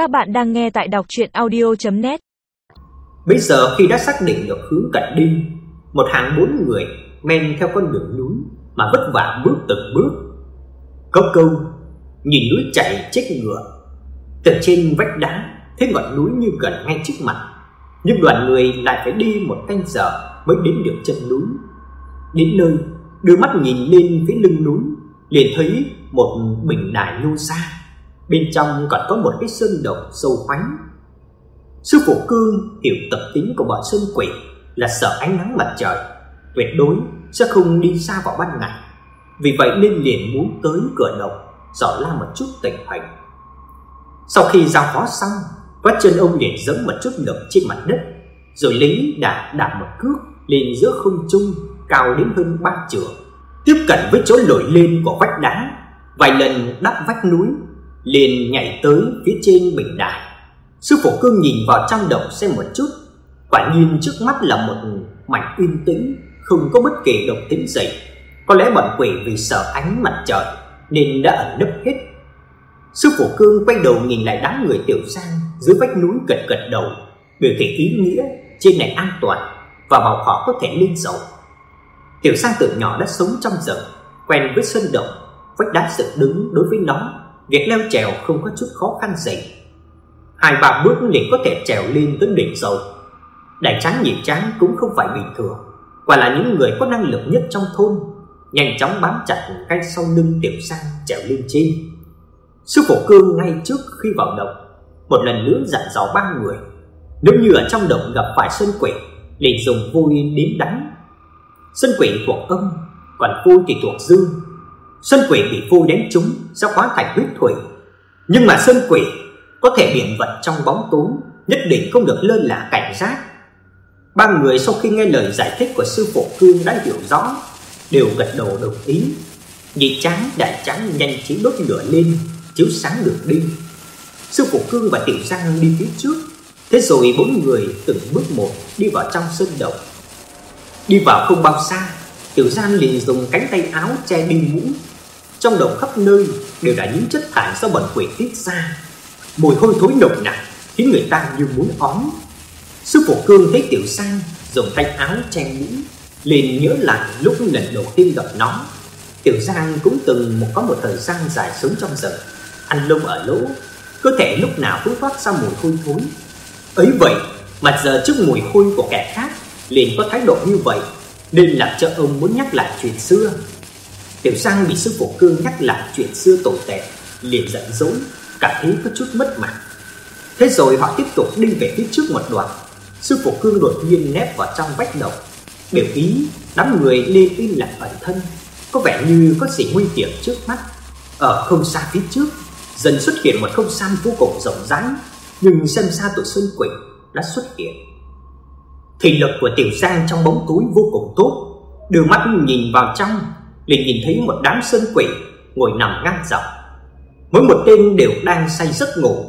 Các bạn đang nghe tại đọc chuyện audio.net Bây giờ khi đã xác định được hướng cần đi, Một hàng bốn người men theo con đường núi Mà vất vả bước từng bước. Có câu, Nhìn núi chạy chết ngựa, Từ trên vách đá Thấy ngọn núi như gần ngay trước mặt. Nhưng đoàn người lại phải đi một canh giờ Mới đến được chân núi. Đến nơi, Đưa mắt nhìn lên phía lưng núi, liền thấy một bình đài nhô xa bên trong còn có một cái sơn động sâu hoánh. Sư phụ Cương hiểu tập tính của bọn sơn quỷ là sợ ánh nắng mặt trời, tuyệt đối sẽ không đi xa vào ban ngày. Vì vậy nên liền muốn tới cửa động dò la một chút tình hình. Sau khi giao phó xong, quát chân ông liền giẫm một chút lực trên mặt đất, rồi lính đã đạp một cước lên giữa không trung cao đến hơn ba trượng, tiếp cận với chỗ nổi lên của vách đá, vài lần đắp vách núi liền nhảy tới phía trên bình đài. Sư phụ Cương nhìn vào trong động xem một chút, quả nhiên trước mắt là một mảnh yên tĩnh, không có bất kỳ động tĩnh gì. Có lẽ bọn quỷ vì sợ ánh mặt trời nên đã ẩn nấp hết. Sư phụ Cương quay đầu nhìn lại đám người tiểu sang dưới vách núi gật gật đầu, biểu thị ý nghĩa trên này an toàn và bảo họ có thể lên dấu. Tiểu sang từ nhỏ đã sống trong rừng, quen với sơn động, vách đá dựng đứng đối với nó việc leo trèo không có chút khó khăn gì. Hai ba bước liền có thể trèo lên tới đỉnh rồi. Đại tráng nhị tráng cũng không phải bình thường, quả là những người có năng lực nhất trong thôn, nhanh chóng bám chặt ngay sau lưng Tiểu Sang trèo lên trên. Sư phụ Cương ngay trước khi vào động, một lần nữa dặn dò ba người, nếu như ở trong động gặp phải sơn quỷ, liền dùng vui đến đánh. Sơn quỷ thuộc âm, còn vui thì thuộc dương, Sơn quỷ bị phu đến chúng sẽ hóa thành huyết thủy. Nhưng mà sơn quỷ có thể biện vật trong bóng tối, nhất định không được lơ là cảnh giác. Ba người sau khi nghe lời giải thích của sư phụ Cương đã hiểu rõ, đều gật đầu đồng ý. Nhị tráng đại tráng nhanh trí đốt lửa lên, chiếu sáng đường đi. Sư phụ Cương và Tiểu Giang đi phía trước, thế rồi bốn người từng bước một đi vào trong sơn động. Đi vào không bao xa, Tiểu Giang liền dùng cánh tay áo che đi mũ trong đồng khắp nơi đều đã những chất thải do bẩn quỷ tiết ra. Mùi hôi thối nồng nặc khiến người ta như muốn ói. Sư phụ Cương thấy Tiểu Sang dùng tay áo che mũi, liền nhớ lại lúc lần đầu tiên gặp nó. Tiểu Giang cũng từng một có một thời gian dài sống trong rừng, ăn lông ở lỗ, cơ thể lúc nào cũng phát ra mùi hôi thối. Ấy vậy mà giờ trước mùi hôi của kẻ khác liền có thái độ như vậy, nên làm cho ông muốn nhắc lại chuyện xưa. Tiểu Sang bị sư phụ Cương nhắc lại chuyện xưa tồi tệ, liền giận dỗi, cảm thấy có chút mất mặt. Thế rồi họ tiếp tục đi về phía trước một đoạn. Sư phụ Cương đột nhiên nép vào trong vách động, biểu ý đám người nên im lặng ẩn thân, có vẻ như có gì nguy hiểm trước mắt. Ở không xa phía trước, dần xuất hiện một không gian vô cùng rộng rãi, nhưng xem xa tụi sơn quỷ đã xuất hiện. Thị lực của Tiểu Giang trong bóng tối vô cùng tốt, đưa mắt nhìn vào trong liền nhìn thấy một đám sơn quỷ ngồi nằm ngang dọc. Mỗi một tên đều đang say giấc ngủ.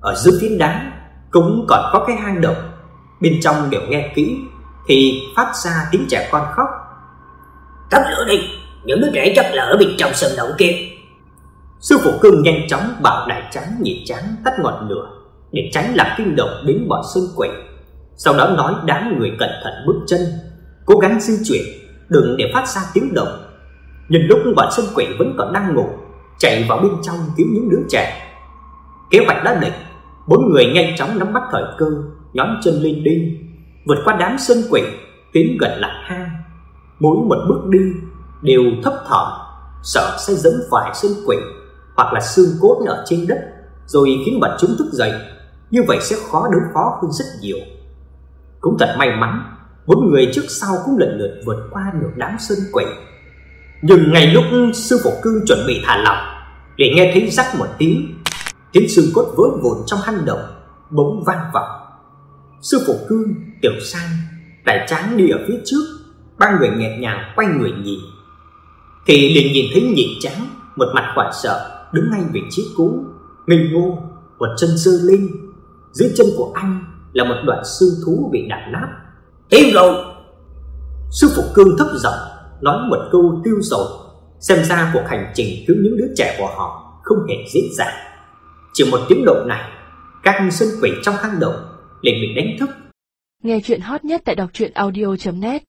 Ở dưới phiến đá cũng còn có cái hang động, bên trong đều nghe kỹ thì phát ra tiếng trẻ con khóc. Tắt lửa đi, những đứa trẻ chắc là ở bên trong sơn động kia. Sư phụ cương nhanh chóng bảo đại trắng nhị trắng tắt ngọn lửa để tránh làm kinh động đến bọn sơn quỷ. Sau đó nói đám người cẩn thận bước chân, cố gắng di chuyển, đừng để phát ra tiếng động Nhân lúc bọn sơn quỷ vẫn còn đang ngủ, Chạy vào bên trong cứu những đứa trẻ. Kế hoạch đã định, Bốn người nhanh chóng nắm bắt thời cơ, Nhón chân lên đi Vượt qua đám sơn quỷ, Tiến gần lại hang. Mỗi một bước đi đều thấp thỏm, Sợ sẽ dẫm phải sơn quỷ Hoặc là xương cốt ở trên đất, Rồi khiến bọn chúng thức dậy. Như vậy sẽ khó đối phó hơn rất nhiều. Cũng thật may mắn, Bốn người trước sau cũng lần lượt vượt qua được đám sơn quỷ nhưng ngay lúc sư phụ cư chuẩn bị thả lỏng Để nghe thấy rắc một tiếng. Tiếng xương cốt vỡ vụn trong hang động Bỗng vang vọng. Sư phụ cư, tiểu sang Đại tráng đi ở phía trước Ba người nhẹ nhàng quay người nhìn. Thì liền nhìn thấy nhị tráng Một mặt hoảng sợ Đứng ngay vị trí cũ Ngây ngô, một chân sơ linh Dưới chân của anh là một đoạn xương thú bị đạp nát. Tiêu rồi. Sư phụ cương thấp giọng nói một câu tiêu rồi xem ra cuộc hành trình cứu những đứa trẻ của họ không hề dễ dàng chỉ một tiếng động này, các sơn quỷ trong hang động liền bị đánh thức. Nghe chuyện hot nhất tại đọc truyện audio.net